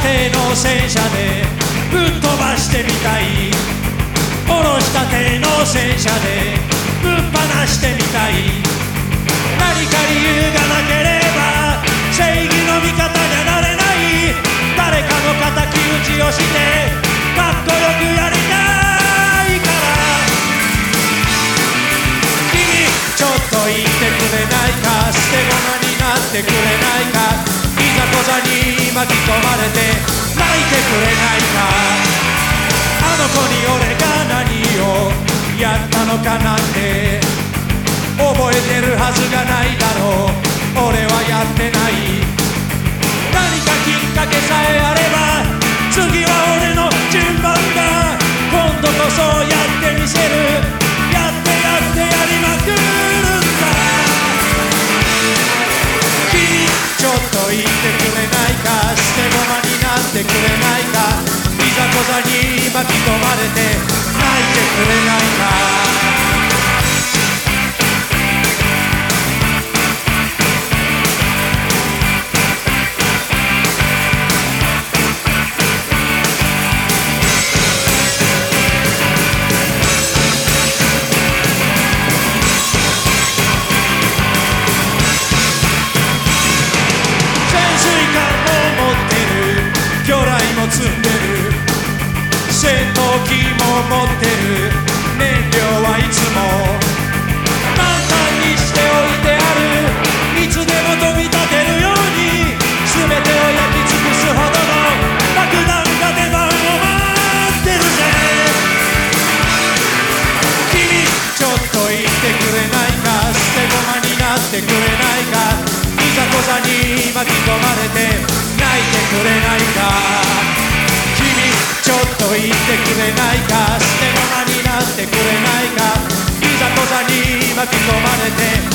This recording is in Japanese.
の戦車でぶっ飛ばしてみたい。おろしたての戦車でぶっ放してみたい。何か理由がなければ正義の味方にはなれない。誰かの敵討ちをしてかっこよくやりたいから。君ちょっと言ってくれないか捨て駒になってくれないか。いざこざに巻き込まれてくれないかあの子に俺が何をやったのかなんて覚えてるはずがないだろう。俺はやってない何かきっかけさえあれば次は俺の順番だ今度こそやってみせる。やってやってやりまくるんだ。君ちょっと言ってくれないか捨て駒になってくれない。かざに巻き込まれて泣いてくれないか。持ってる燃料はいつも簡単にしておいてあるいつでも飛び立てるように全てを焼き尽くすほどの爆弾が出番を待ってるぜ君ちょっと言ってくれないか。捨て駒になってくれないか。いざこざに巻き込まれて泣いてくれないか。れないか捨て駒になってくれないかいざこざに巻き込まれて